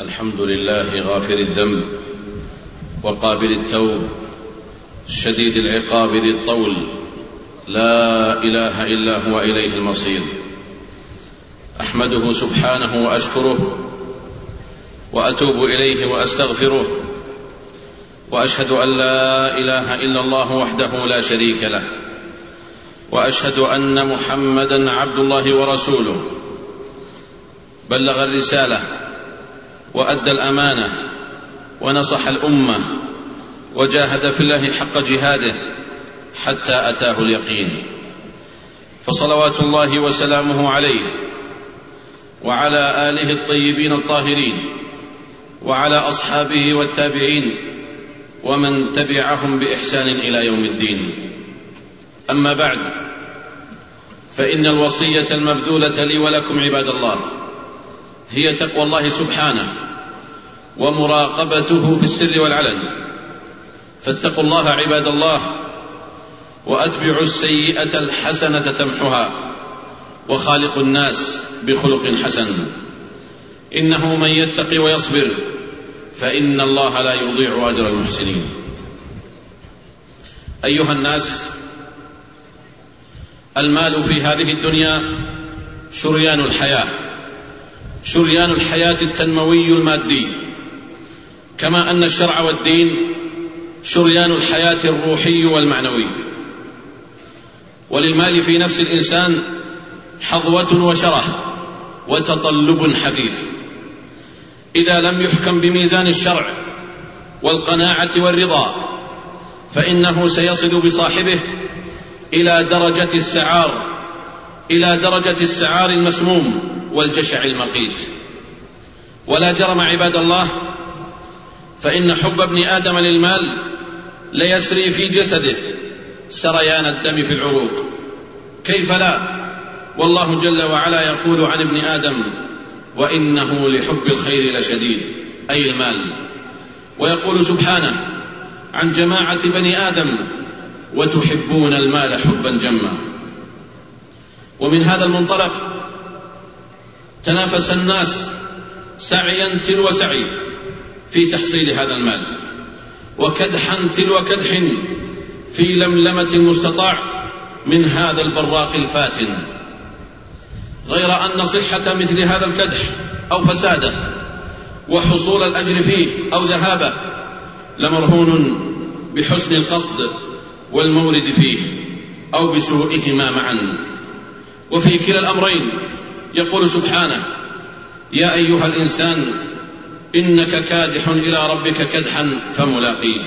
الحمد لله غافر الذنب وقابل التوب شديد العقاب ذي الطول لا إله إلا هو إليه المصير أحمده سبحانه وأشكره وأتوب إليه وأستغفره وأشهد أن لا إله إلا الله وحده لا شريك له وأشهد أن محمدا عبد الله ورسوله بلغ الرسالة وأدى الأمانة ونصح الأمة وجاهد في الله حق جهاده حتى أتاه اليقين. فصلوات الله وسلامه عليه وعلى آله الطيبين الطاهرين وعلى أصحابه والتابعين ومن تبعهم بإحسان إلى يوم الدين. أما بعد فإن الوصية المبذولة لي ولكم عباد الله هي تقوى الله سبحانه ومراقبته في السر والعلن. فاتقوا الله عباد الله وأتبعوا السيئة الحسنة تمحها وخالقوا الناس بخلق حسن. إنه من يتق ويصبر فإن الله لا يضيع أجر المحسنين. أيها الناس المال في هذه الدنيا شريان الحياة شريان الحياة التنموي المادي. كما أن الشرع والدين شريان الحياة الروحي والمعنوي. وللمال في نفس الإنسان حظوة وشره وتطلب حثيث إذا لم يحكم بميزان الشرع والقناعة والرضا فإنه سيصل بصاحبه إلى درجة السعار إلى درجة السعار المسموم والجشع المقيت. ولا جرم عباد الله فإن حب ابن آدم للمال ليسري في جسده سريان الدم في العروق. كيف لا؟ والله جل وعلا يقول عن ابن آدم وإنه لحب الخير لشديد أي المال. ويقول سبحانه عن جماعة بني آدم وتحبون المال حبا جما. ومن هذا المنطلق تنافس الناس سعيا تلو سعي في تحصيل هذا المال. وكدحا تلو كدح في لملمة المستطاع من هذا البراق الفاتن. غير أن صحة مثل هذا الكدح أو فساده وحصول الأجر فيه أو ذهابه لمرهون بحسن القصد والمورد فيه أو بسوءهما معا. وفي كلا الأمرين يقول سبحانه يا أيها الإنسان إنك كادح إلى ربك كدحا فملاقيه.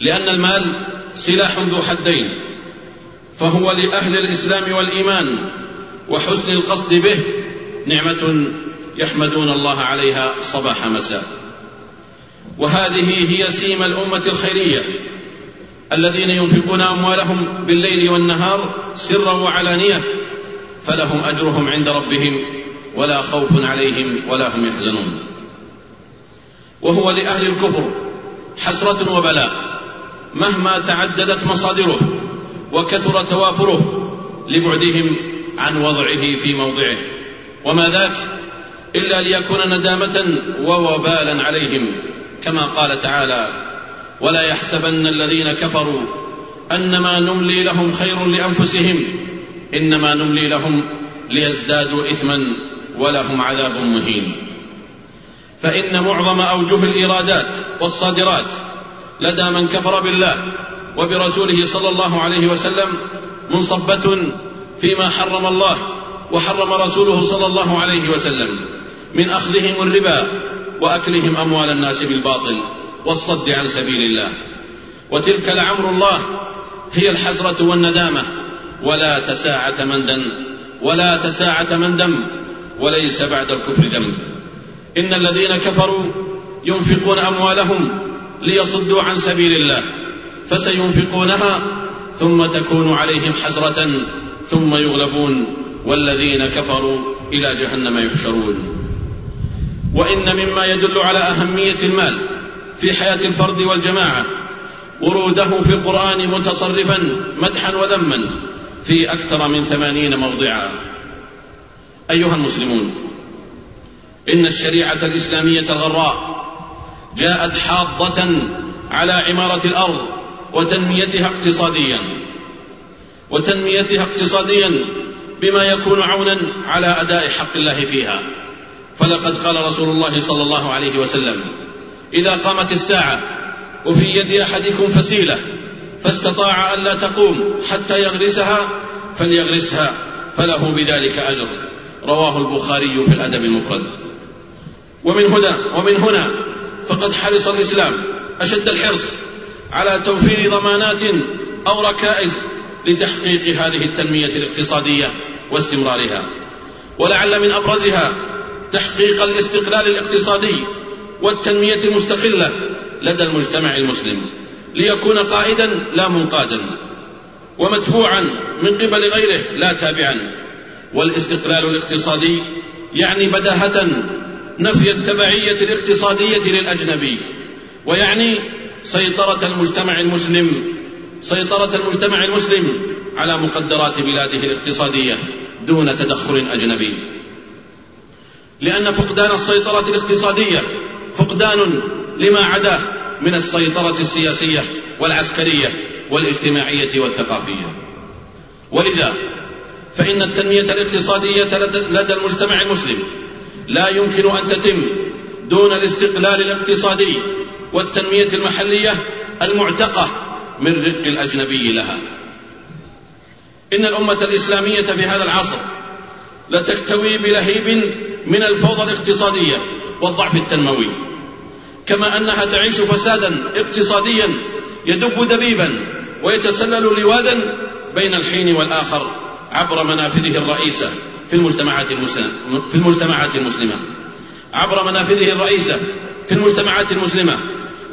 لأن المال سلاح ذو حدين فهو لأهل الإسلام والإيمان وحسن القصد به نعمة يحمدون الله عليها صباح مساء. وهذه هي سيم الأمة الخيرية الذين ينفقون أموالهم بالليل والنهار سرا وعلانية فلهم أجرهم عند ربهم ولا خوف عليهم ولا هم يحزنون. وهو لأهل الكفر حسرة وبلاء مهما تعددت مصادره وكثر توافره لبعدهم عن وضعه في موضعه. وما ذاك إلا ليكون ندامة ووبالا عليهم كما قال تعالى ولا يحسبن الذين كفروا أنما نملي لهم خير لأنفسهم إنما نملي لهم ليزدادوا إثما ولهم عذاب مهين. فإن معظم أوجه الايرادات والصادرات لدى من كفر بالله وبرسوله صلى الله عليه وسلم منصبة فيما حرم الله وحرم رسوله صلى الله عليه وسلم من أخذهم الربا وأكلهم أموال الناس بالباطل والصد عن سبيل الله. وتلك لعمر الله هي الحسرة والندامة. ولا تساعة مندم ولا تساعة مندم وليس بعد الكفر ذنب إن الذين كفروا ينفقون أموالهم ليصدوا عن سبيل الله فسينفقونها ثم تكون عليهم حسرة ثم يغلبون والذين كفروا إلى جهنم يحشرون. وإن مما يدل على أهمية المال في حياة الفرد والجماعة وروده في القرآن متصرفا مدحا وذما في أكثر من ثمانين موضعا. أيها المسلمون إن الشريعة الإسلامية الغراء جاءت حاضة على عمارة الأرض وتنميتها اقتصاديا وتنميتها اقتصاديا بما يكون عونا على أداء حق الله فيها. فلقد قال رسول الله صلى الله عليه وسلم إذا قامت الساعة وفي يد أحدكم فسيلة فاستطاع ألا تقوم حتى يغرسها فليغرسها فله بذلك أجر. رواه البخاري في الأدب المفرد. ومن هنا ومن هنا فقد حرص الإسلام أشد الحرص على توفير ضمانات أو ركائز لتحقيق هذه التنمية الاقتصادية واستمرارها. ولعل من أبرزها تحقيق الاستقلال الاقتصادي والتنمية المستقلة لدى المجتمع المسلم ليكون قائدا لا منقادا ومتبوعا من قبل غيره لا تابعا. والاستقلال الاقتصادي يعني بداهة نفي التبعية الاقتصادية للأجنبي ويعني سيطرة المجتمع المسلم سيطرة المجتمع المسلم على مقدرات بلاده الاقتصادية دون تدخل أجنبي. لأن فقدان السيطرة الاقتصادية فقدان لما عداه من السيطرة السياسية والعسكرية والاجتماعية والثقافية. ولذا فإن التنمية الاقتصادية لدى المجتمع المسلم لا يمكن أن تتم دون الاستقلال الاقتصادي والتنمية المحلية المعتقة من رق الأجنبي لها. إن الأمة الإسلامية في هذا العصر لتكتوي بلهيب من الفوضى الاقتصادية والضعف التنموي. كما أنها تعيش فسادا اقتصاديا يدب دبيبا ويتسلل لوادا بين الحين والآخر عبر منافذه الرئيسة. في المجتمعات المسلمة في المجتمعات المسلمة. عبر منافذه الرئيسة في المجتمعات المسلمة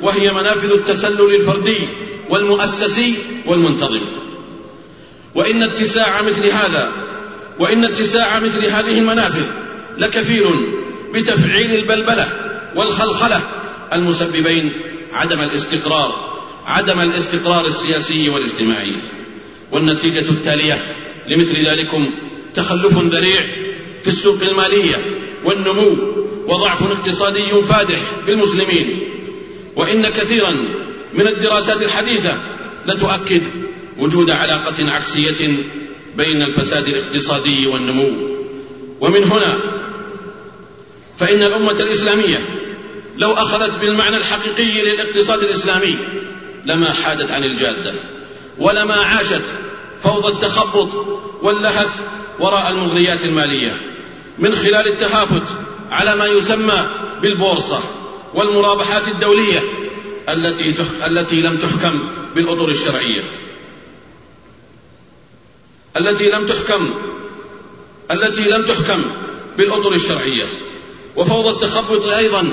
وهي منافذ التسلل الفردي والمؤسسي والمنتظم. وإن اتساع مثل هذا وإن اتساع مثل هذه المنافذ لكفيل بتفعيل البلبلة والخلخلة المسببين عدم الاستقرار عدم الاستقرار السياسي والاجتماعي. والنتيجة التالية لمثل ذلكم تخلف ذريع في السوق المالية والنمو وضعف اقتصادي فادح بالمسلمين. وإن كثيرا من الدراسات الحديثة لتؤكد وجود علاقة عكسية بين الفساد الاقتصادي والنمو. ومن هنا فإن الأمة الإسلامية لو أخذت بالمعنى الحقيقي للاقتصاد الإسلامي لما حادت عن الجادة ولما عاشت فوضى التخبط واللهث وراء المغريات المالية من خلال التهافت على ما يسمى بالبورصة والمرابحات الدولية التي التي لم تحكم بالأطر الشرعية. التي لم تحكم التي لم تحكم بالأطر الشرعية. وفوضى التخبط أيضا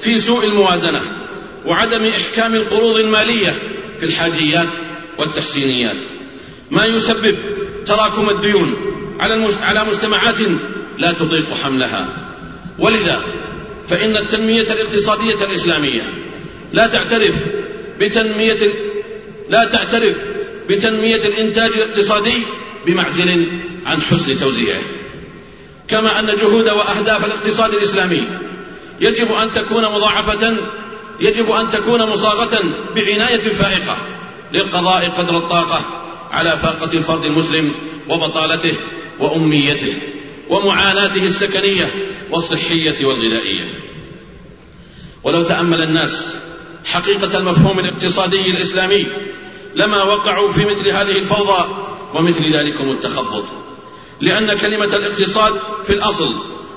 في سوء الموازنة وعدم إحكام القروض المالية في الحاجيات والتحسينيات. ما يسبب تراكم الديون على على مجتمعات لا تطيق حملها. ولذا فإن التنمية الاقتصادية الإسلامية لا تعترف بتنمية لا تعترف بتنمية الإنتاج الاقتصادي بمعزل عن حسن توزيعه. كما أن جهود وأهداف الاقتصاد الإسلامي يجب أن تكون مضاعفة يجب أن تكون مصاغة بعناية فائقة للقضاء قدر الطاقة على فاقة الفرد المسلم وبطالته. وأميته ومعاناته السكنية والصحية والغذائية. ولو تأمل الناس حقيقة المفهوم الاقتصادي الإسلامي لما وقعوا في مثل هذه الفوضى ومثل ذلكم التخبط لأن كلمة الاقتصاد في الأصل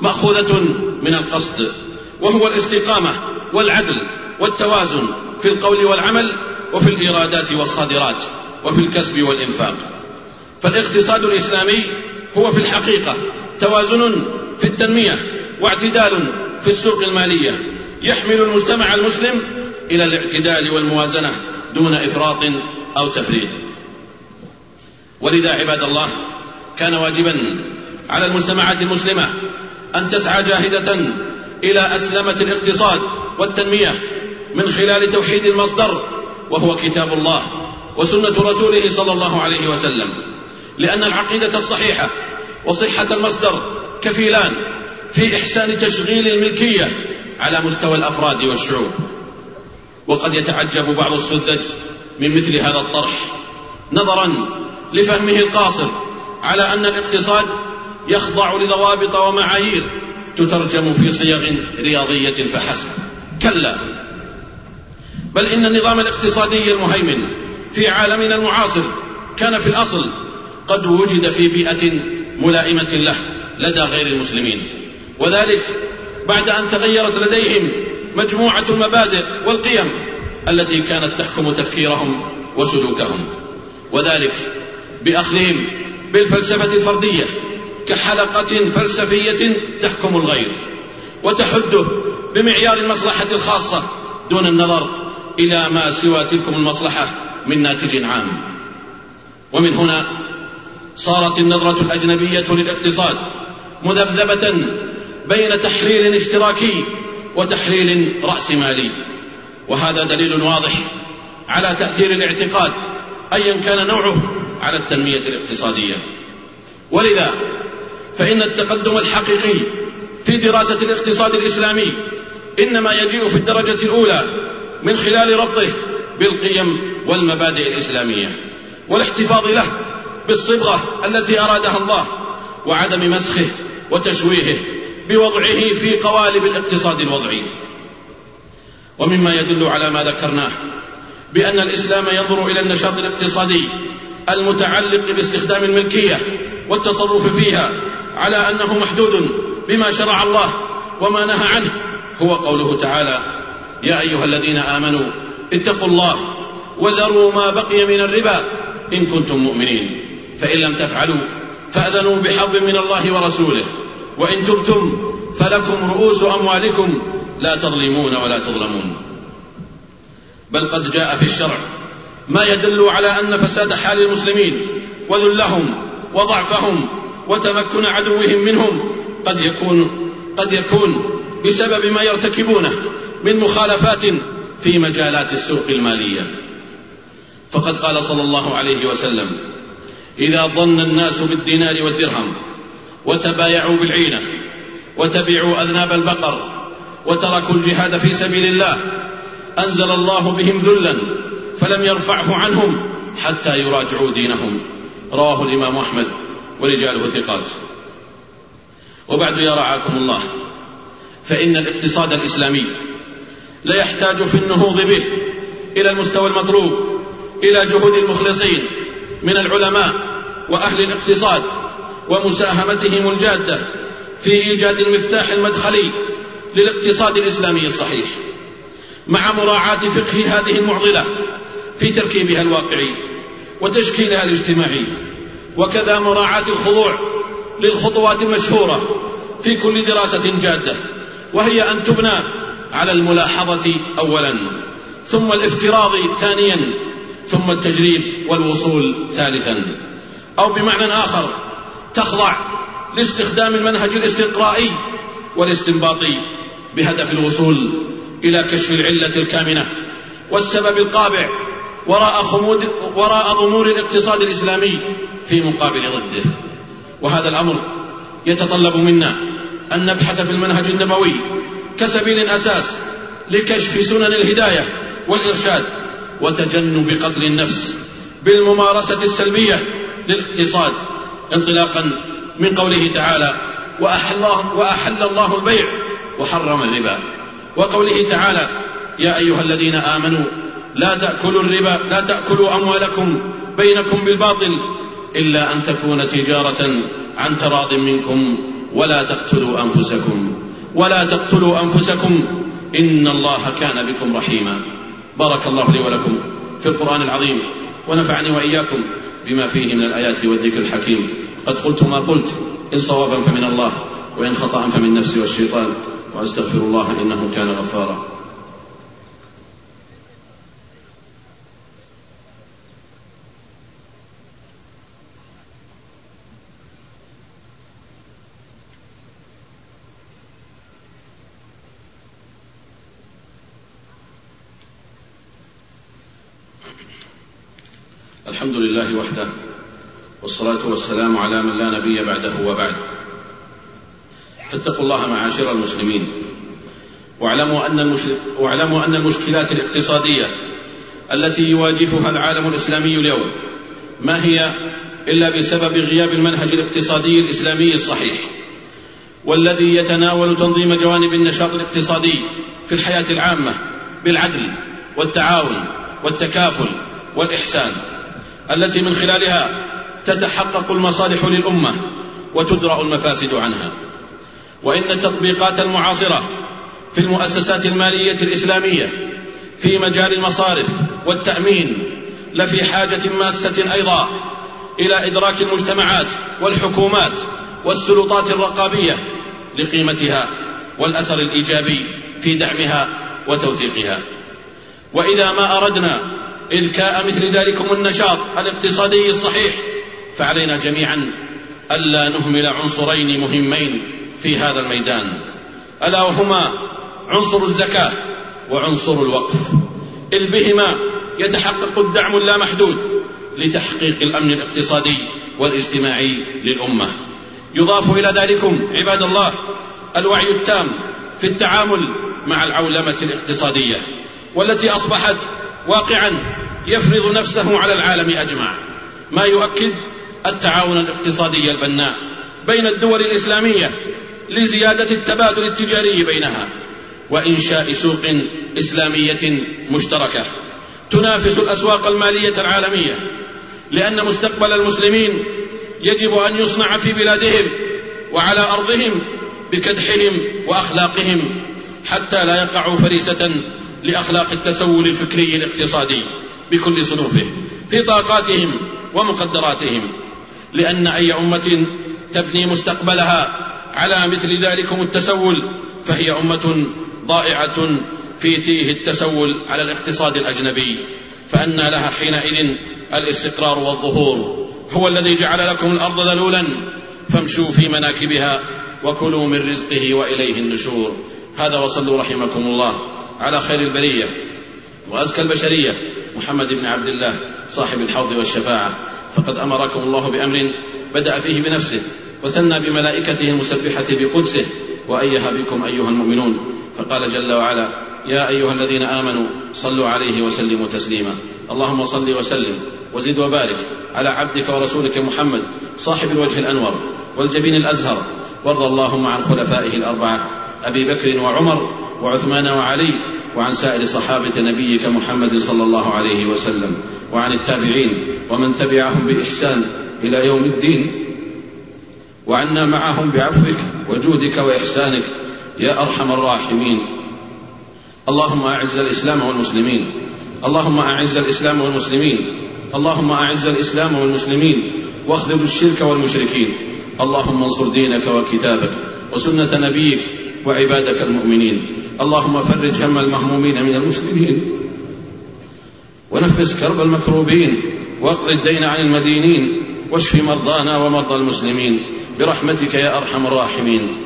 مأخوذة من القصد وهو الاستقامة والعدل والتوازن في القول والعمل وفي الإيرادات والصادرات وفي الكسب والإنفاق. فالاقتصاد الإسلامي هو في الحقيقة توازن في التنمية واعتدال في السوق المالية يحمل المجتمع المسلم إلى الاعتدال والموازنة دون إفراط أو تفريط. ولذا عباد الله كان واجبا على المجتمعات المسلمة أن تسعى جاهدة إلى أسلمة الاقتصاد والتنمية من خلال توحيد المصدر وهو كتاب الله وسنة رسوله صلى الله عليه وسلم. لأن العقيدة الصحيحة وصحة المصدر كفيلان في إحسان تشغيل الملكية على مستوى الأفراد والشعوب. وقد يتعجب بعض السذج من مثل هذا الطرح نظرا لفهمه القاصر على أن الاقتصاد يخضع لضوابط ومعايير تترجم في صيغ رياضية فحسب. كلا بل إن النظام الاقتصادي المهيمن في عالمنا المعاصر كان في الأصل قد وجد في بيئة ملائمة له لدى غير المسلمين. وذلك بعد أن تغيرت لديهم مجموعة المبادئ والقيم التي كانت تحكم تفكيرهم وسلوكهم. وذلك بأخذهم بالفلسفة الفردية كحلقة فلسفية تحكم الغير وتحده بمعيار المصلحة الخاصة دون النظر إلى ما سوى تلكم المصلحة من ناتج عام. ومن هنا صارت النظرة الأجنبية للاقتصاد مذبذبة بين تحليل اشتراكي وتحليل رأسمالي وهذا دليل واضح على تأثير الاعتقاد أيا كان نوعه على التنمية الاقتصادية. ولذا فإن التقدم الحقيقي في دراسة الاقتصاد الإسلامي إنما يجيء في الدرجة الأولى من خلال ربطه بالقيم والمبادئ الإسلامية والاحتفاظ له بالصبغة التي أرادها الله وعدم مسخه وتشويهه بوضعه في قوالب الاقتصاد الوضعي. ومما يدل على ما ذكرناه بأن الإسلام ينظر إلى النشاط الاقتصادي المتعلق باستخدام الملكية والتصرف فيها على أنه محدود بما شرع الله وما نهى عنه. هو قوله تعالى يا أيها الذين آمنوا اتقوا الله وذروا ما بقي من الربا إن كنتم مؤمنين. فإن لم تفعلوا فأذنوا بحظ من الله ورسوله. وإن تبتم فلكم رؤوس أموالكم لا تظلمون ولا تظلمون. بل قد جاء في الشرع ما يدل على أن فساد حال المسلمين وذلهم وضعفهم وتمكن عدوهم منهم قد يكون قد يكون بسبب ما يرتكبونه من مخالفات في مجالات السوق المالية. فقد قال صلى الله عليه وسلم إذا ظن الناس بالدينار والدرهم وتبايعوا بالعينة وتبعوا أذناب البقر وتركوا الجهاد في سبيل الله أنزل الله بهم ذلا فلم يرفعه عنهم حتى يراجعوا دينهم. رواه الإمام أحمد ورجاله ثقات. وبعد يا رعاكم الله فإن الاقتصاد الإسلامي لا يحتاج في النهوض به إلى المستوى المطلوب إلى جهود المخلصين من العلماء وأهل الاقتصاد ومساهمتهم الجادة في إيجاد المفتاح المدخلي للاقتصاد الإسلامي الصحيح مع مراعاة فقه هذه المعضلة في تركيبها الواقعي وتشكيلها الاجتماعي وكذا مراعاة الخضوع للخطوات المشهورة في كل دراسة جادة وهي أن تبنى على الملاحظة اولا ثم الافتراض ثانيا ثم التجريب والوصول ثالثا. أو بمعنى آخر تخضع لاستخدام المنهج الاستقرائي والاستنباطي بهدف الوصول إلى كشف العلة الكامنة والسبب القابع وراء خمود وراء ضمور الاقتصاد الإسلامي في مقابل ضده. وهذا الأمر يتطلب منا أن نبحث في المنهج النبوي كسبيل أساس لكشف سنن الهداية والإرشاد وتجنب قتل النفس بالممارسة السلبية للاقتصاد انطلاقا من قوله تعالى وأحل الله, وأحل الله البيع وحرم الربا. وقوله تعالى يا أيها الذين آمنوا لا تأكلوا الربا لا تأكلوا أموالكم بينكم بالباطل إلا أن تكون تجارة عن تراض منكم ولا تقتلوا أنفسكم ولا تقتلوا أنفسكم إن الله كان بكم رحيما. بارك الله لي ولكم في القرآن العظيم ونفعني وإياكم بما فيه من الآيات والذكر الحكيم. قد قلت ما قلت إن صوابا فمن الله وإن خطأ فمن نفسي والشيطان وأستغفر الله إنه كان غفارا. الحمد لله وحده والصلاة والسلام على من لا نبي بعده وبعد. فاتقوا الله معاشر المسلمين واعلموا أن, واعلموا أن المشكلات الاقتصادية التي يواجهها العالم الإسلامي اليوم ما هي إلا بسبب غياب المنهج الاقتصادي الإسلامي الصحيح والذي يتناول تنظيم جوانب النشاط الاقتصادي في الحياة العامة بالعدل والتعاون والتكافل والإحسان. التي من خلالها تتحقق المصالح للأمة وتدرأ المفاسد عنها. وإن التطبيقات المعاصرة في المؤسسات المالية الإسلامية في مجال المصارف والتأمين لفي حاجة ماسة أيضا إلى إدراك المجتمعات والحكومات والسلطات الرقابية لقيمتها والأثر الإيجابي في دعمها وتوثيقها. وإذا ما أردنا إذكاء مثل ذلكم النشاط الاقتصادي الصحيح فعلينا جميعا ألا نهمل عنصرين مهمين في هذا الميدان. ألا وهما عنصر الزكاة وعنصر الوقف. إذ بهما يتحقق الدعم اللامحدود لتحقيق الأمن الاقتصادي والاجتماعي للأمة. يضاف إلى ذلكم عباد الله الوعي التام في التعامل مع العولمة الاقتصادية والتي أصبحت واقعا يفرض نفسه على العالم أجمع. ما يؤكد التعاون الاقتصادي البناء بين الدول الإسلامية لزيادة التبادل التجاري بينها وإنشاء سوق إسلامية مشتركة تنافس الأسواق المالية العالمية لأن مستقبل المسلمين يجب أن يصنع في بلادهم وعلى أرضهم بكدحهم وأخلاقهم حتى لا يقعوا فريسة لأخلاق التسول الفكري الاقتصادي بكل صنوفه في طاقاتهم ومقدراتهم لأن أي أمة تبني مستقبلها على مثل ذلكم التسول فهي أمة ضائعة في تيه التسول على الاقتصاد الأجنبي فأنى لها حينئذ الاستقرار والظهور هو الذي جعل لكم الأرض ذلولا فامشوا في مناكبها وكلوا من رزقه وإليه النشور. هذا وصلوا رحمكم الله. على خير البرية وأزكى البشرية. محمد بن عبد الله صاحب الحوض والشفاعة. فقد أمركم الله بأمر بدأ فيه بنفسه وثنى بملائكته المسبحة بقدسه وأيها بكم أيها المؤمنون. فقال جل وعلا يا أيها الذين آمنوا صلوا عليه وسلموا تسليما. اللهم صل وسلم وزد وبارك على عبدك ورسولك محمد صاحب الوجه الأنور والجبين الأزهر. وارض اللهم عن خلفائه الأربعة. أبي بكر وعمر وعثمان وعلي وعن سائر صحابة نبيك محمد صلى الله عليه وسلم وعن التابعين ومن تبعهم بإحسان إلى يوم الدين وعنا معهم بعفوك وجودك وإحسانك يا أرحم الراحمين. اللهم أعز الإسلام والمسلمين. اللهم أعز الإسلام والمسلمين. اللهم أعز الإسلام والمسلمين. واخذل الشرك والمشركين. اللهم انصر دينك وكتابك وسنة نبيك وعبادك المؤمنين. اللهم فرج هم المهمومين من المسلمين. ونفس كرب المكروبين. واقض الدين عن المدينين. واشف مرضانا ومرضى المسلمين. برحمتك يا أرحم الراحمين.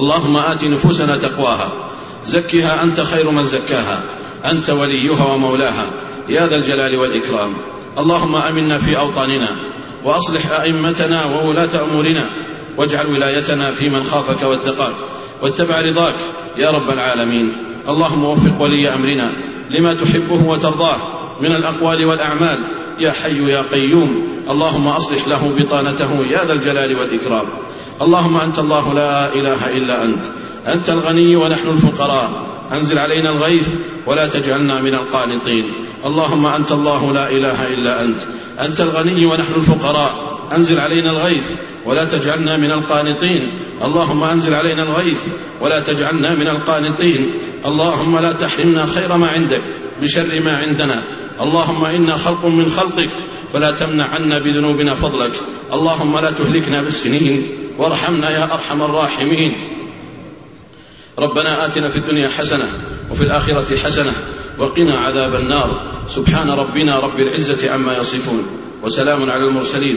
اللهم آت نفوسنا تقواها. زكها أنت خير من زكاها. أنت وليها ومولاها. يا ذا الجلال والإكرام. اللهم آمنا في أوطاننا. وأصلح أئمتنا وولاة أمورنا. واجعل ولايتنا في من خافك واتقاك. واتبع رضاك يا رب العالمين. اللهم وفق ولي أمرنا لما تحبه وترضاه من الأقوال والأعمال. يا حي يا قيوم. اللهم أصلح له بطانته يا ذا الجلال والإكرام. اللهم أنت الله لا إله إلا أنت. أنت الغني ونحن الفقراء. أنزل علينا الغيث ولا تجعلنا من القانطين. اللهم أنت الله لا إله إلا أنت. أنت الغني ونحن الفقراء. أنزل علينا الغيث ولا تجعلنا من القانطين. اللهم أنزل علينا الغيث ولا تجعلنا من القانطين. اللهم لا تحرمنا خير ما عندك بشر ما عندنا. اللهم إنا خلق من خلقك فلا تمنع عنا بذنوبنا فضلك. اللهم لا تهلكنا بالسنين وارحمنا يا أرحم الراحمين. ربنا آتنا في الدنيا حسنة وفي الآخرة حسنة وقنا عذاب النار. سبحان ربنا رب العزة عما يصفون وسلام على المرسلين.